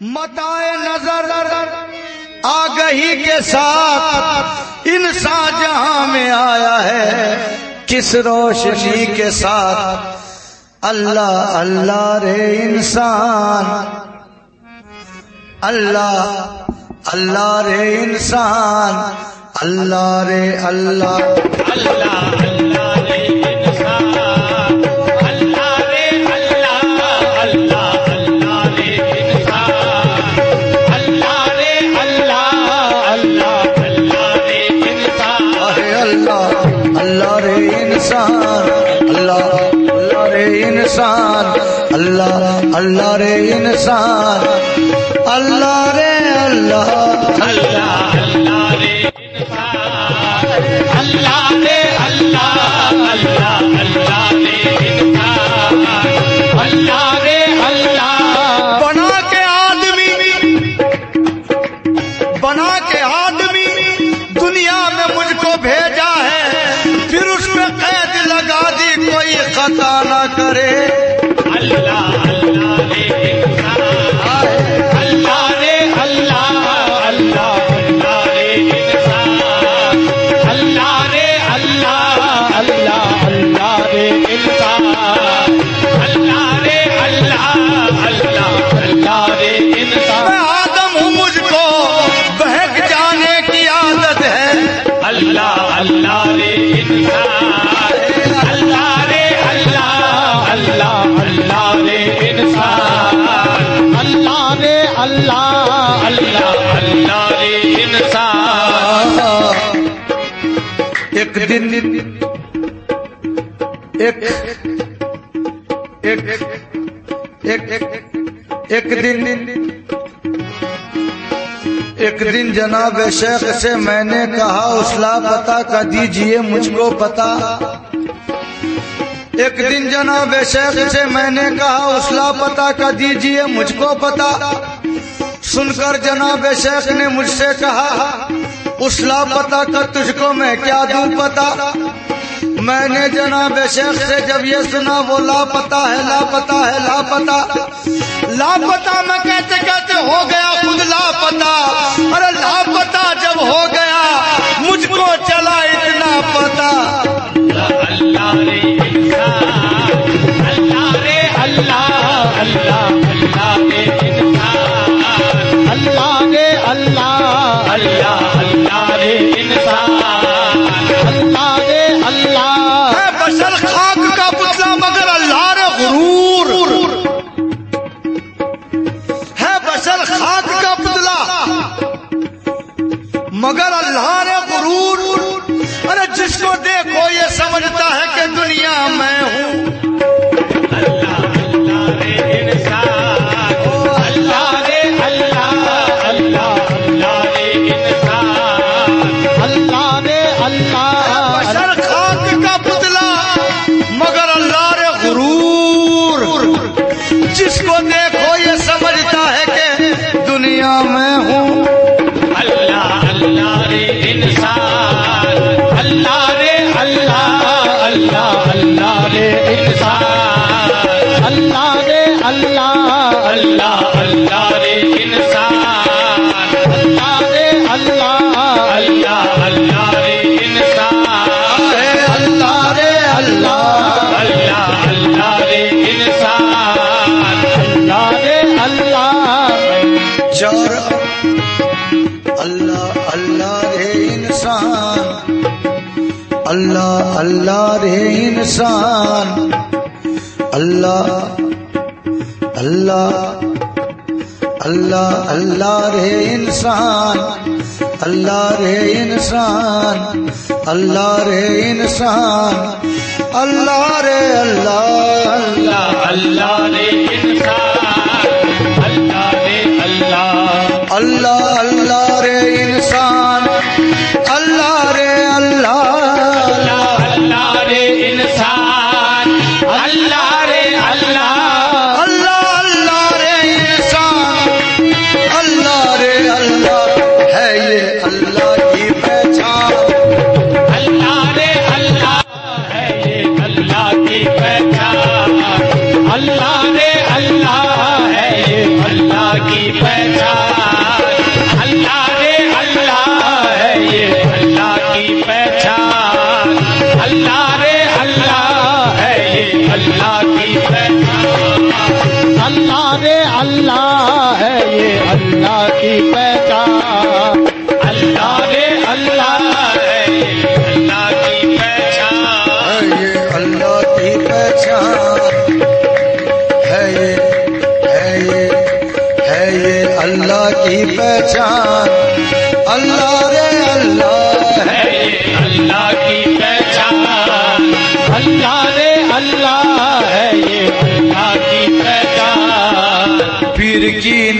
متائے نظر آگہی کے ساتھ انسان جہاں میں آیا ہے، کس روشنی کے ساتھ؟ اللہ اللہ رے انسان۔ اللہ اللہ رے انسان۔ اللہ رے، اللہ۔ اللہ انسان اللہ رے اللہ۔ اللہ اللہ رے اللہ رے اللہ اللہ رے اللہ رے اللہ ایک دن ایک ایک دن ایک دن جناب شیخ سے میں نے کہا اسلا پتا کا دیجیے مجھ کو پتا۔ ایک دن جناب شیخ سے میں نے کہا اسلا پتا کا دیجیے مجھ کو پتا۔ سن کر جناب شیخ نے مجھ سے کہا اسلا پتا کا تجھ کو میں کیا دوں پتا میں نے جناب شیخ سے جب یہ سنا، وہ لاپتا ہے لاپتا ہے لاپتا لاپتا میں کہتے کہتے ہو گیا خود لاپتا ارے لاپتا جب ہو گیا، مجھ کو چلا اتنا پتا مگر اللہ نے غرور ارے جس کو دیکھو یہ سمجھتا ہے کہ دنیا میں ہوں۔ رے انسان۔ اللہ اللہ رے انسان۔ اللہ اللہ اللہ اللہ رے انسان۔ اللہ رے انسان۔ اللہ رے انسان۔ اللہ رے اللہ۔ اللہ اللہ اللہ رے انسان۔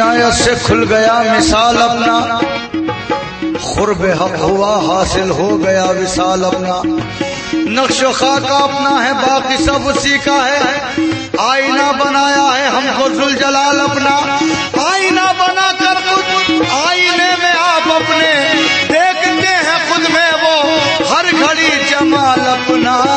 عنایت سے کھل گیا، مثال اپنا۔ قرب حق ہوا، حاصل ہو گیا، وصال اپنا۔ نقش و خاکہ اپنا ہے، باقی سب اسی کا ہے۔ آئینہ بنایا ہے ہم کو ذل جلال اپنا۔ آئینہ بنا کر خود آئینے میں آپ اپنے۔ دیکھتے ہیں خود میں وہ، ہر گھڑی جمال اپنا۔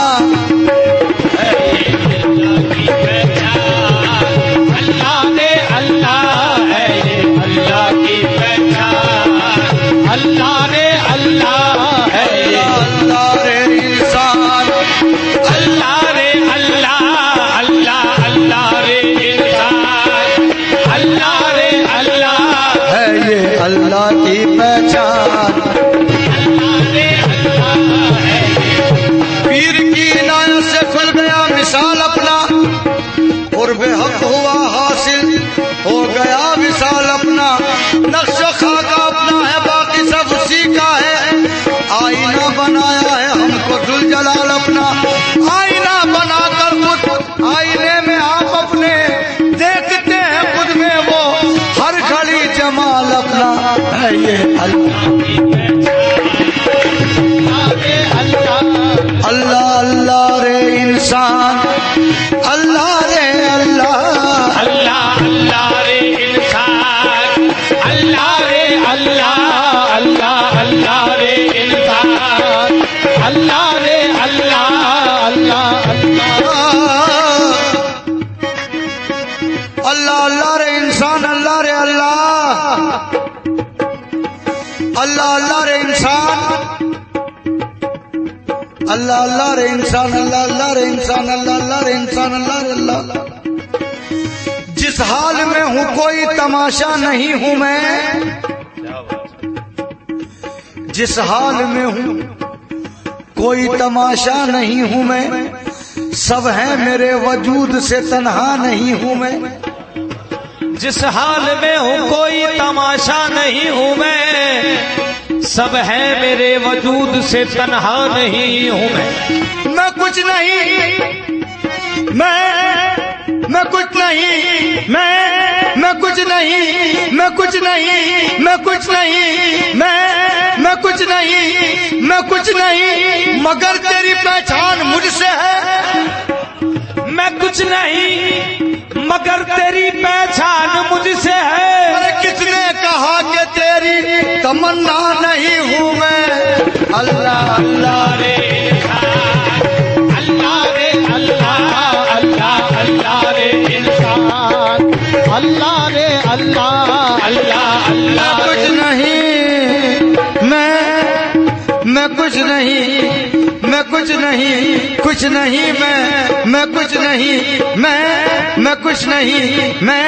انسان اللہ اللہ رے انسان اللہ اللہ رے انسان اللہ اللہ رے انسان اللہ رے اللہ جس حال میں ہوں کوئی تماشا نہیں ہوں میں جس حال میں ہوں کوئی تماشا نہیں ہوں میں سب ہیں میرے وجود سے تنہا نہیں ہوں میں جس حال میں ہوں کوئی تماشا نہیں ہوں میں سب ہے میرے وجود سے تنہا نہیں ہوں میں۔ میں کچھ نہیں میں میں کچھ نہیں میں میں کچھ نہیں میں کچھ نہیں میں کچھ نہیں میں میں کچھ نہیں میں کچھ نہیں۔ مگر تیری پہچان مجھ سے ہے۔ میں کچھ نہیں مگر تیری پہچان مجھ سے ہے۔ ارے کس نے کہا کہ تیری تمنا نہیں ہوں میں۔ اللہ اللہ رے اللہ رے اللہ اللہ اللہ رے انسان۔ اللہ رے اللہ اللہ اللہ کچھ نہیں میں میں کچھ نہیں۔ کچھ نہیں کچھ نہیں، میں میں کچھ نہیں، میں میں کچھ نہیں، میں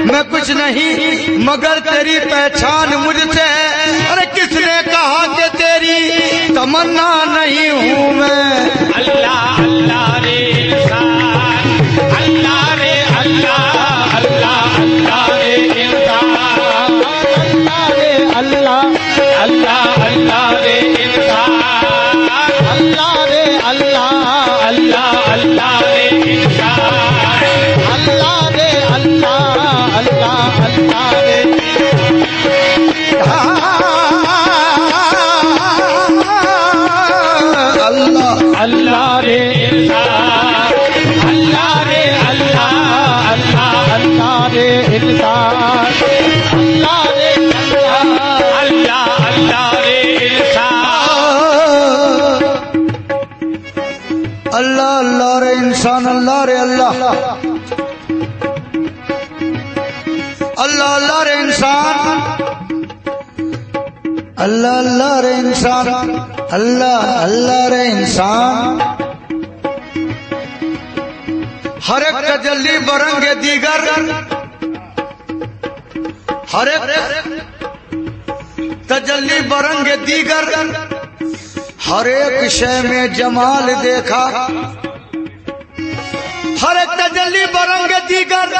میں کچھ نہیں، مگر تیری پہچان مجھ سے۔ ارے کس نے کہا کہ تیری تمنا نہیں ہوں میں؟ اللہ اللہ رے اللہ اللہ رے انسان، اللہ اللہ رے انسان۔ ہر ایک تجلی برنگ دیگر۔ ہر ایک تجلی برنگ دیگر۔ ہر ایک شے میں جمال دیکھا۔ ہر ایک تجلی برنگ دیگر۔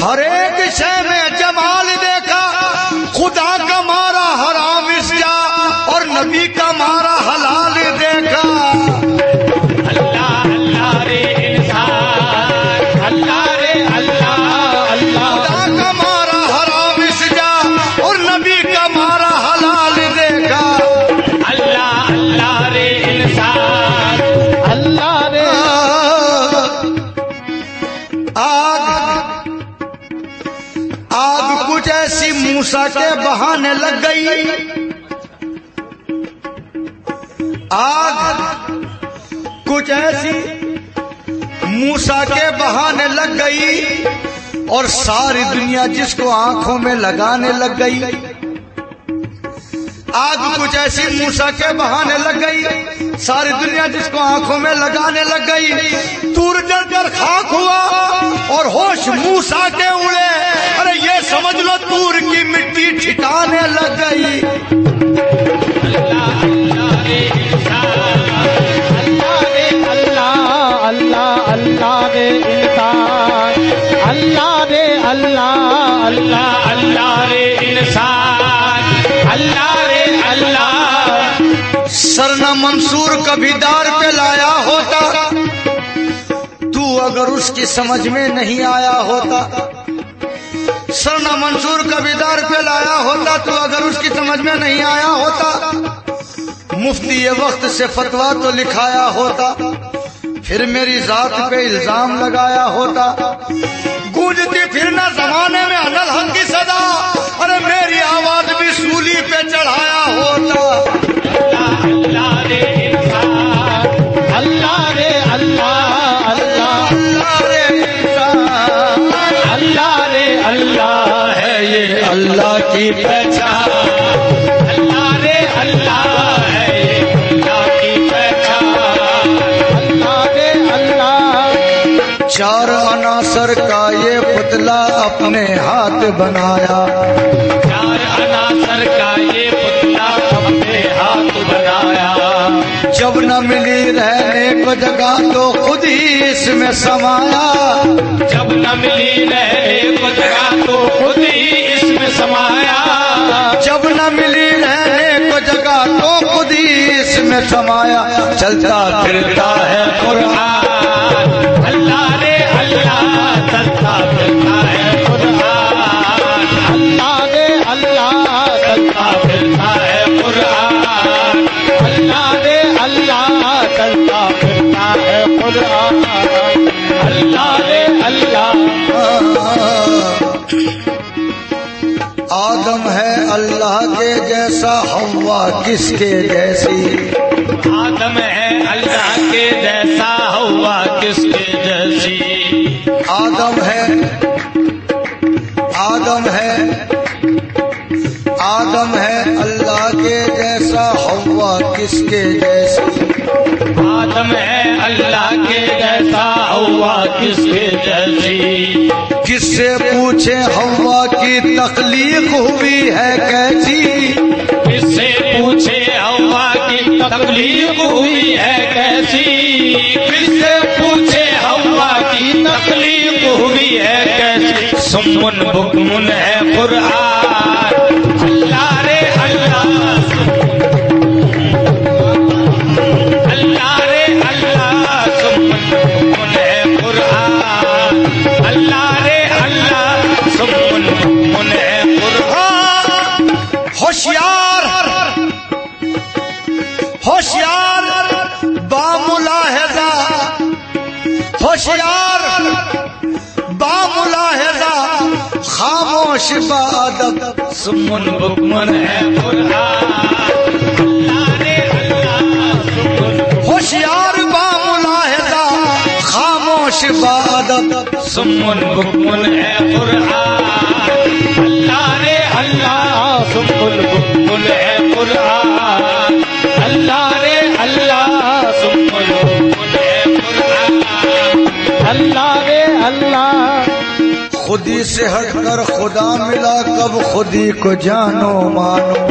ہر ایک شے میں جمال دیکھا۔ خدا کا مارا حرام اس جا اور نبی کا مارا کچھ ایسی موسا کے بہانے لگ گئی اور ساری دنیا جس کو آنکھوں میں لگانے لگ گئی آگ کچھ ایسی موسا کے بہانے لگ گئی ساری دنیا جس کو آنکھوں میں لگانے لگ گئی تور جل کر خاک ہوا اور ہوش موسا کے اڑے ارے یہ سمجھ لو تور کی مٹی ٹھکانے لگ گئی اللہ اللہ منصور کبھی دار پہ لایا ہوتا۔ تو اگر اس کی سمجھ میں نہیں آیا ہوتا۔ سرنا منصور کبھی دار پہ لایا ہوتا تو اگر اس کی سمجھ میں نہیں آیا ہوتا۔ مفتی یہ وقت سے فتوا تو لکھایا ہوتا۔ پھر میری ذات پہ الزام لگایا ہوتا۔ گونجتی پھر نہ زمانے میں انل حق کی پتلا اپنے ہاتھ بنایا۔ چار عناصر کا یہ پتلا اپنے ہاتھ بنایا۔ جب نہ ملی رہنے کو جگہ تو خود ہی اس میں سمایا۔ جب نہ ملی رہنے کو جگہ تو خود ہی اس میں سمایا۔ جب نہ ملی میں سمایا چلتا پھرتا ہے قرآن۔ اللہ رے اللہ چلتا پھرتا ہے قرآن۔ اللہ رے اللہ چلتا پھرتا ہے قرآن۔ اللہ رے اللہ چلتا پھرتا ہے قرآن۔ اللہ رے اللہ۔ آدم ہے اللہ کے جیسا ہوا کس کے جیسی؟ آدم ہے اللہ کے جیسا ہوا کس کے جیسی؟ آدم ہے آدم ہے آدم ہے اللہ کے جیسا ہوا کس کے جیسی؟ آدم ہے اللہ کے جیسا ہوا کس کے جیسی؟ کس سے پوچھے ہوا کی تخلیق ہوئی ہے کیسی؟ پوچھے ہوا کی تکلیف ہوئی ہے کیسی؟ کس سے پوچھے ہوا کی تکلیف ہوئی ہے کیسی؟ سمن بکمن ہے قرآن سمن بکمن ہے ہوشیار باملاحظہ خاموش بادب سمن بکمن ہے قرآن اللہ رے اللہ سمن بکمن ہے قرآن اللہ رے اللہ سمن بکمن ہے قرآن اللہ رے اللہ خودی سے ہٹ کر خدا ملا کب خودی کو جانو مانو؟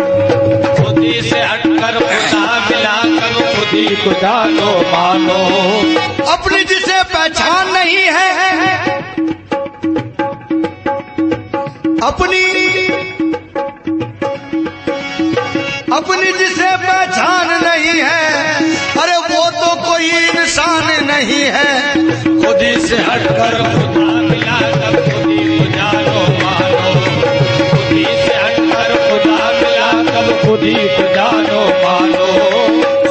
خودی سے ہٹ کر خدا ملا کر خودی کو جانو مانو؟ اپنی جسے پہچان نہیں ہے اپنی اپنی جسے پہچان نہیں ہے ارے وہ تو کوئی انسان نہیں ہے۔ خودی سے ہٹ کر خدا ملا کر خودی کو جانو مانو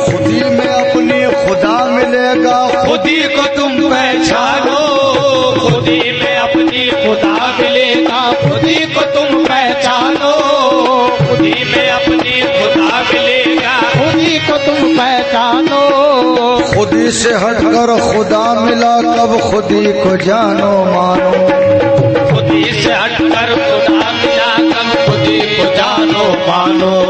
خودی میں اپنی خدا ملے گا۔ خودی کو تم پہچانو۔ خودی میں اپنی خدا ملے گا۔ خودی کو تم پہچانو۔ خودی میں اپنی خدا ملے گا۔ خودی کو تم پہچانو۔ خودی سے ہٹ کر خدا ملا کب خودی کو جانو مانو۔ خودی سے ہٹ کر خدا ملا خودی کو جانو مانو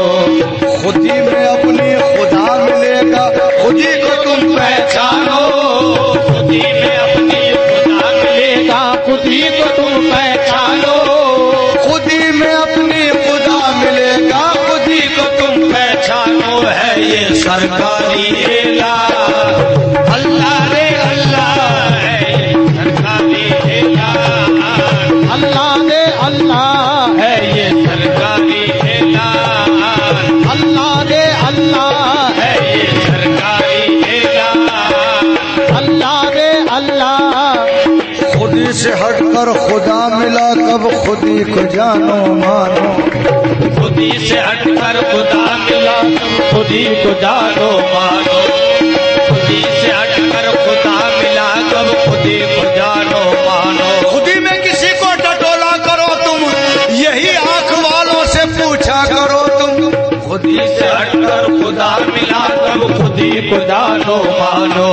خودی میں اپنی خدا ملے گا، خودی کو تم پہچانو۔ خودی میں اپنی خدا ملے گا، خودی کو تم پہچانو۔ خودی میں اپنی خدا ملے گا، خودی کو تم پہچانو ہے یہ سرکاری کر خدا ملا کب خودی کو جانو مانو خودی سے ہٹ کر خدا ملا تم خودی کو جانو مانو خودی سے ہٹ کر خدا ملا تم خودی کو جانو مانو خودی میں کسی کو ٹٹولا کرو تم یہی آنکھ والوں سے پوچھا کرو تم۔ خودی سے ہٹ کر خدا ملا تم خودی کو جانو مانو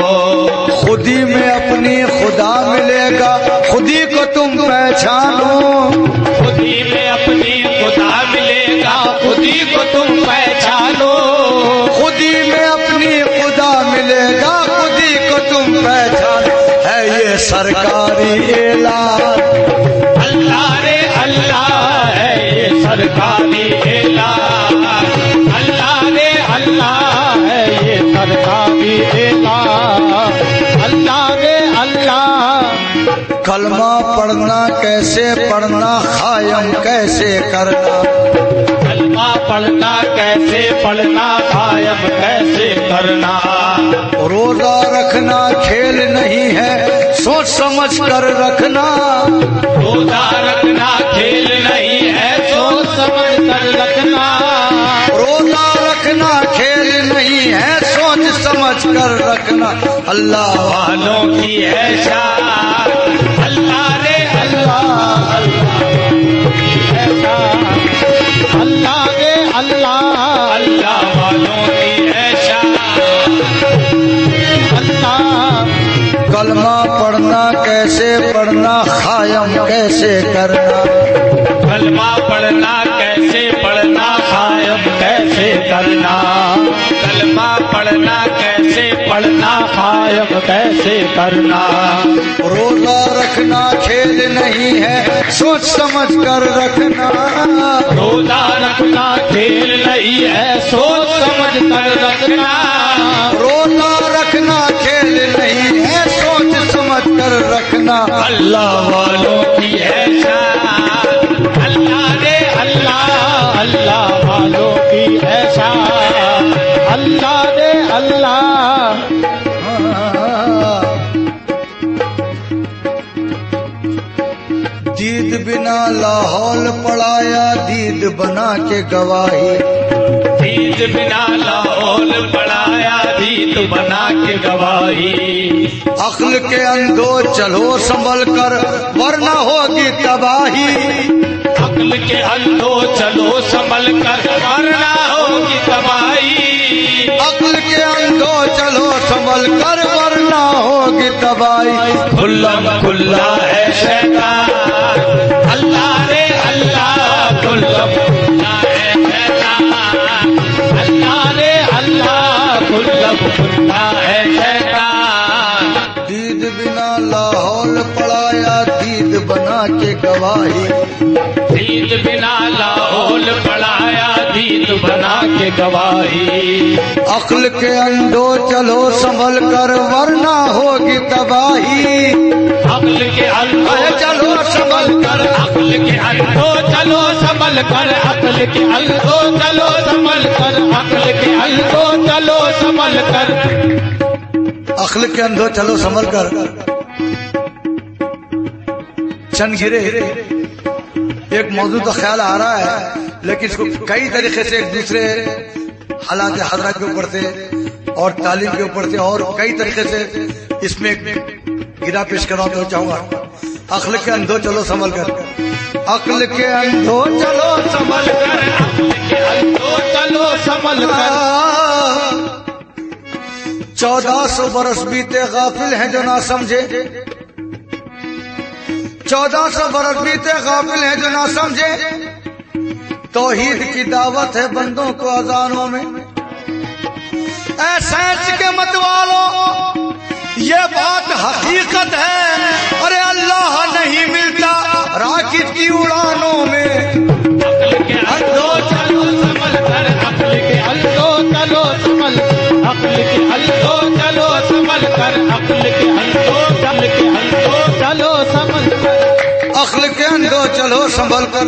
خودی میں اپنی خدا ملے گا خودی کو تم خود خودی میں اپنی خدا ملے گا۔ خودی کو تم پہچانو خودی میں اپنی خدا ملے گا۔ خودی کو تم پہچانو ہے یہ سرکاری اعلان۔ اللہ رے اللہ ہے یہ سرکاری اعلان۔ کلمہ پڑھنا کیسے پڑھنا خائم کیسے کرنا؟ کلمہ پڑھنا کیسے پڑھنا قائم کیسے کرنا؟ روزہ رکھنا کھیل نہیں ہے سوچ سمجھ کر رکھنا۔ روزہ رکھنا کھیل نہیں ہے سوچ سمجھ کر رکھنا۔ روزہ رکھنا کھیل نہیں ہے سوچ سمجھ کر رکھنا۔ اللہ والوں کی ہے شان۔ اللہ اللہ اللہ اللہ رے اللہ اللہ والوں کی ہے اللہ کلمہ پڑھنا کیسے پڑھنا خائم کیسے کرنا؟ کلمہ پڑھنا کیسے پڑھنا قائم کیسے کرنا؟ کلمہ پڑھنا کیسے پڑھنا؟ قائم کیسے کرنا؟ روزہ رکھنا کھیل نہیں ہے سوچ سمجھ کر رکھنا۔ روزہ رکھنا کھیل نہیں ہے سوچ سمجھ کر رکھنا۔ روزہ رکھنا کھیل نہیں ہے سوچ سمجھ کر رکھنا۔ اللہ والوں کی ہے کی شان اللہ رے اللہ۔ دید بنا لاہور پڑایا دید بنا کے گواہی۔ دید بنا لاہور پڑایا دید بنا کے گواہی۔ عقل کے اندو چلو سنبھل کر ورنہ ہوگی تباہی۔ عقل کے اندو چلو سنبھل کر ورنہ ہوگی تباہی۔ عقل کے اندو چلو سنبھل کر ورنہ ہوگی تباہی۔ کھلم کھلا ہے شیطان۔ اللہ رے اللہ کھلا ہے شیطان۔ اللہ رے اللہ کھلم کھلا ہے شیطان۔ دید بنا لاہور پڑایا دید بنا کے گواہی۔ گیت بنا لاہول پڑھایا گیت بنا کے گواہی۔ عقل کے انڈو چلو سنبھل کر ورنہ ہوگی تباہی۔ عقل کے انڈو چلو سنبھل کر۔ عقل کے انڈو چلو سنبھل کر۔ عقل کے انڈو چلو سنبھل کر۔ عقل کے انڈو چلو سنبھل کر۔ عقل کے انڈو چلو سنبھل کر۔ چند گرے ایک موضوع تو خیال آ رہا ہے، لیکن اس کو کئی طریقے سے ایک دوسرے حالات حضرات کے اوپر سے اور تعلیم کے اوپر سے اور کئی طریقے سے اس میں گرا پیش کرانا چاہوں گا۔ عقل کے اندھو چلو سنبھل کر۔ عقل کے اندھو چلو سنبھل کر۔ اندھو چلو سنبھل کر چودہ سو برس بیتے غافل ہیں جو نہ سمجھے چودہ سو برس بیتے غافل ہیں جو نہ سمجھے۔ توحید کی دعوت ہے بندوں کو ازانوں میں۔ اے سائنس کے متوالوں یہ بات حقیقت ہے۔ ارے اللہ نہیں مل اخل کے اندو چلو سنبھل کر۔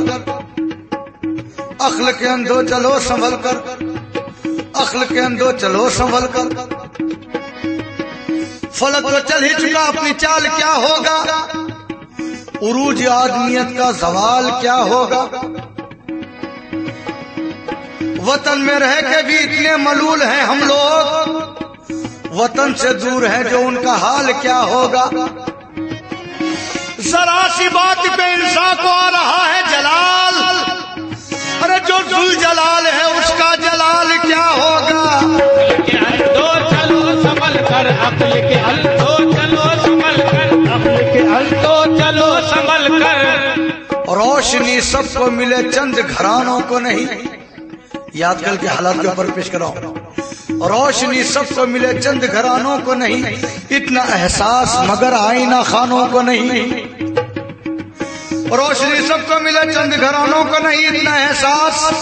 اخل کے اندو چلو سنبھل کر۔ اخل کے اندو چلو سنبھل کر۔ فلک تو چل ہی چکا، اپنی چال کیا ہوگا؟ عروج آدمیت کا زوال کیا ہوگا؟ وطن میں رہ کے بھی اتنے ملول ہیں ہم لوگ۔ وطن سے دور ہیں جو ان کا حال کیا ہوگا؟ ذرا سی بات پہ انسان کو آ رہا ہے جلال۔ ارے جو دل جلال ہے اس کا جلال کیا ہوگا؟ دو چلو سنبھل کر کے حل دو چلو سنبھل کر کے حل دو چلو سنبھل کر روشنی سب کو ملے، چند گھرانوں کو نہیں۔ یاد کر کے حالات کے اوپر پیش کرا روشنی سب کو ملے، چند گھرانوں کو نہیں۔ اتنا احساس مگر آئینہ خانوں کو نہیں۔ روشنی سب کو ملے چند گھرانوں کو نہیں اتنا احساس۔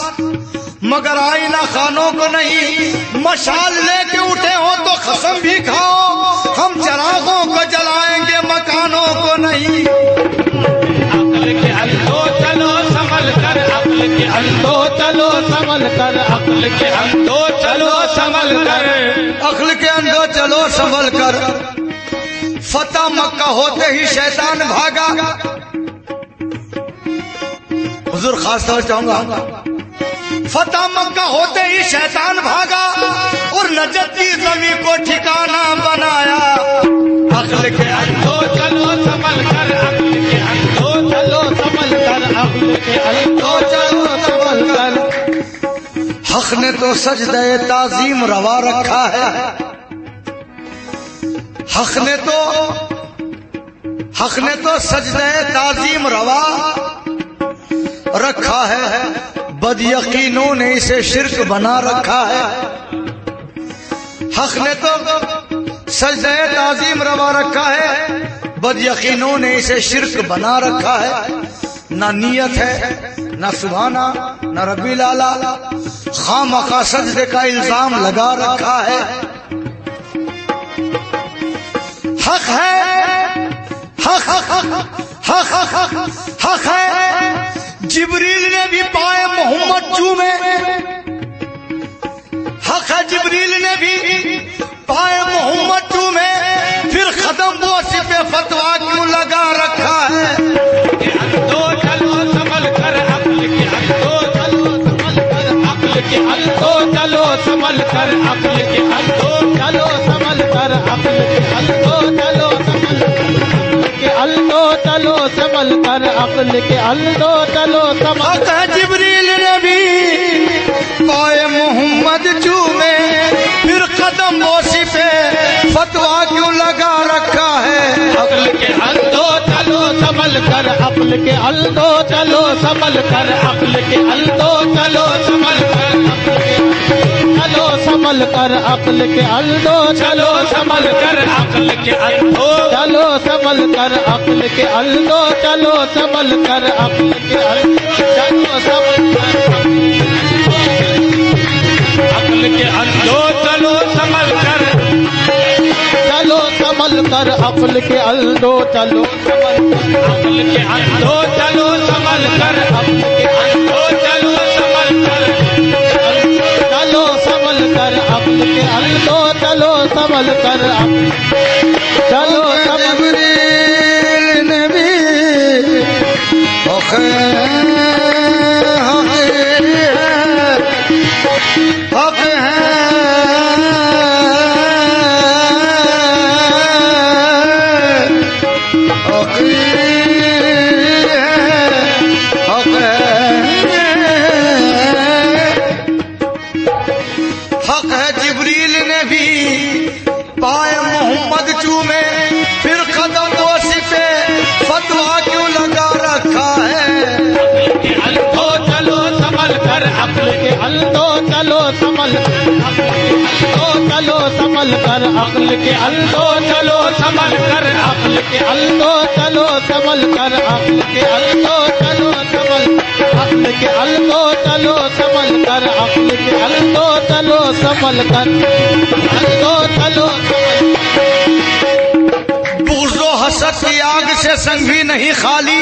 مگر آئی نہ خانوں کو نہیں۔ مشال لے کے اٹھے ہو تو قسم بھی کھاؤ۔ ہم چراغوں کو جلائیں گے مکانوں کو نہیں۔ عقل کے اندو چلو سنبھل کر عقل کے اندو چلو سنبھل کر عقل کے اندو چلو کر۔ عقل کے اندو چلو سمل کر۔ فتح مکہ ہوتے ہی شیطان بھاگا۔ حضور خاص طور چاہوں گا۔ فتح مکہ ہوتے ہی شیطان بھاگا اور نجد کی زمین کو ٹھکانہ بنایا۔ عقل کے اندو چلو سمل کر، عقل کے اندو چلو سمل کر، عقل کے اندو چلو سمل کر۔ حق نے تو سجدہ تعظیم روا رکھا ہے۔ حق نے تو، حق نے تو سجدہ تعظیم روا رکھا ہے رکھا ہے۔ بد یقینوں نے اسے شرک بنا رکھا ہے۔ حق نے تو سجدہ تعظیم روا رکھا ہے۔ بد یقینوں نے اسے شرک بنا رکھا ہے۔ نہ نیت ہے، نہ سبحانہ، نہ ربی لالا خام کا سجدے کا الزام لگا رکھا ہے۔ حق ہے حق حق حق حق حق حق ہے۔ جبریل نے بھی پائے محمد چومے حق ہے جبریل نے بھی پائے محمد چومے پھر ختم بوسی پہ فتوا کیوں لگا رکھا ہے؟ ہلو چلو سنبھل کر عقل کے ہلو چلو سنبھل کر عقل کے ہلو چلو کھول کر عقل کے الدو چلو تم جبریل نبی پائے محمد چومے پھر ختم موسی پہ فتوا کیوں لگا رکھا ہے؟ عقل کے الدو چلو سنبھل کر عقل کے الدو چلو سنبھل کر عقل کے الدو چلو سنبھل کر۔ چلو سنبھل کر عقل کے الدو چلو سنبھل کر عقل کے الدو چلو سنبھل کر عقل کے الدو چلو سنبھل کر عقل کے الدو عقل کے الدو چلو سنبھل کر چلو سنبھل کر عقل کے الدو چلو سنبھل کر عقل کے الدو چلو سنبھل کر عقل کے سبل کر چلو سبر نبی۔ تو چلو سمل کر عقل کے الدو چلو سمل کر عقل کے الدو چلو سمل کر عقل کے الدو چلو سمل عقل کے الدو چلو سمل کر عقل کے الدو چلو سمل کر الدو چلو بوزو حسد کی آگ سے سنگ بھی نہیں خالی۔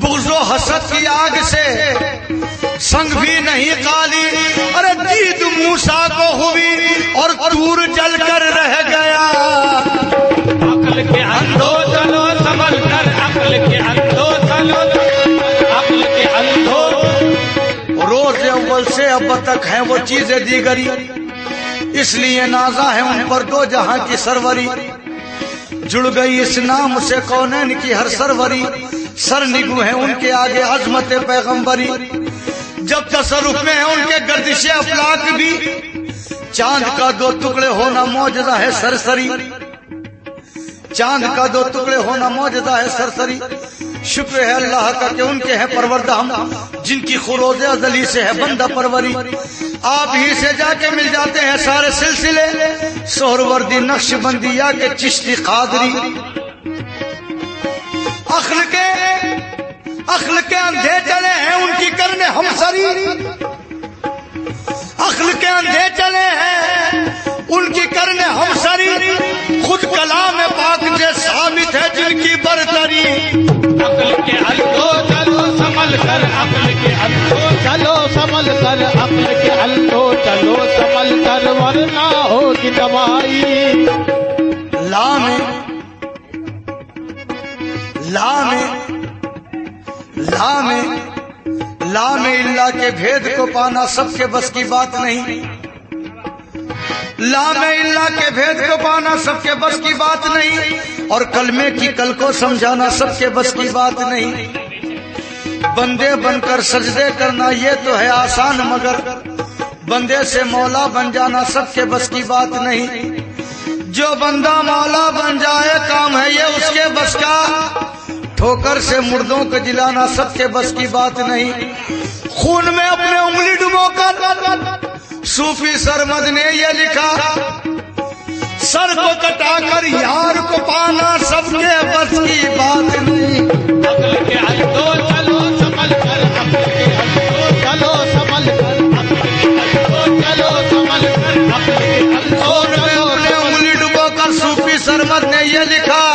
بغض و حسد کی آگ سے سنگ بھی نہیں کالی۔ ارے جیت موسا کو ہوئی اور دور جل کر رہ گیا۔ عقل کے اندو چلو سنبھل کر، عقل کے اندو چلو عقل کے اندو روز اول سے اب تک ہیں وہ چیزیں دیگری۔ اس لیے نازا ہے ان پر دو جہاں کی سروری۔ جڑ گئی اس نام سے کونین کی ہر سروری۔ سر نگو ہیں ان کے آگے عظمت پیغمبری۔ جب تصرف میں ہیں ان کے گردش افلاق بھی چاند کا دو ٹکڑے ہونا موجودہ ہے سرسری۔ چاند کا دو ٹکڑے ہونا موجودہ ہے سرسری۔ شکر ہے اللہ کا کہ ان کے ہیں پروردہ ہم، جن کی خروز ازلی سے ہے بندہ پروری۔ آپ ہی سے جا کے مل جاتے ہیں سارے سلسلے۔ سہروردی نقش بندی یا کے چشتی قادری۔ اخل کے اخل کے اندھے چلے ہیں ان کی کرنے ہم سری اخل کے اندھے چلے ہیں ان کی کرنے ہم سری خود کلام پاک کے ثابت ہے جن کی برتری۔ اخل کے الگو چلو سمل کر اخل کے الگو چلو سمل کر اخل کے الگو چلو سمل کر ورنہ ہوگی دوائی لام لام لا میں لا میں اللہ کے بھید کو پانا سب کے بس کی بات نہیں۔ لا میں اللہ کے بھید کو پانا سب کے بس کی بات نہیں۔ اور کلمے کی کل کو سمجھانا سب کے بس کی بات نہیں۔ بندے بن کر سجدے کرنا یہ تو ہے آسان، مگر بندے سے مولا بن جانا سب کے بس کی بات نہیں۔ جو بندہ مولا بن جائے، کام ہے یہ اس کے بس کا۔ ٹھوکر سے مردوں کو جلانا سب کے بس کی بات نہیں۔ خون میں اپنے انگلی ڈبو کر صوفی سرمد نے یہ لکھا سر کو کٹا کر یار کو پانا سب کے بس کی بات نہیں۔ انگلی کر سرمد نے یہ لکھا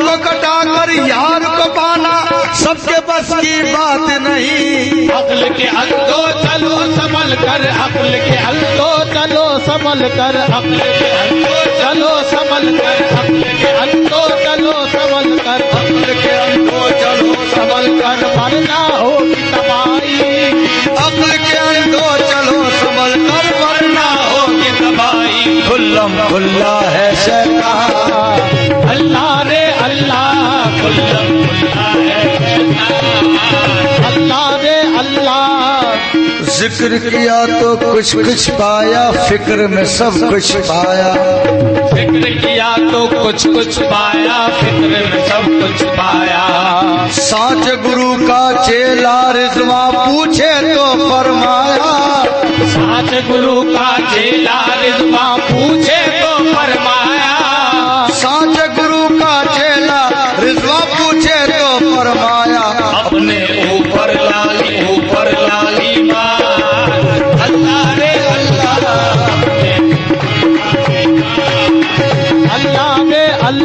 کو کٹا کر یار کو پانا سب کے بس کی بات نہیں۔ عقل کے حل کو چلو سنبھل کر۔ عقل کے حل کو چلو سنبھل کر۔ عقل کے حل تو چلو سنبھل کر۔ عقل کے حل تو چلو سنبھل کر۔ عقل کے حل کو چلو سنبھل کر۔ ورنہ ہوگی تباہی۔ عقل کے حل تو چلو سنبھل کر۔ ورنہ ہوگی تباہی۔ کھلم کھلا ہے شیطان۔ اللہ اللہ ذکر کیا تو کچھ کچھ پایا فکر میں سب کچھ پایا۔ فکر کیا تو کچھ کچھ پایا فکر میں سب کچھ پایا۔ سانچ گرو کا چیلا رضوا پوچھے تو فرمایا۔ سانچ گرو کا چیلا رضوا پوچھے تو فرمایا۔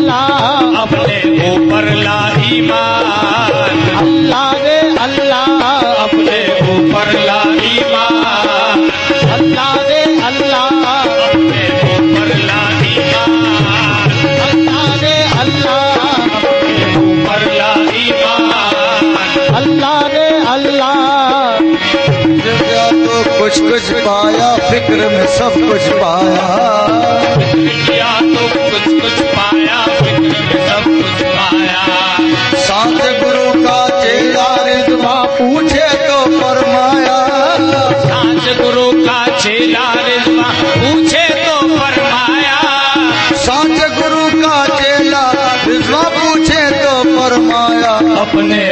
اللہ اپنے اوپر اللہ اللہ اپنے اوپر اللہ اللہ اپنے اللہ اللہ اللہ اللہ تو کچھ کچھ پایا فکر میں سب کچھ پایا۔ اپنے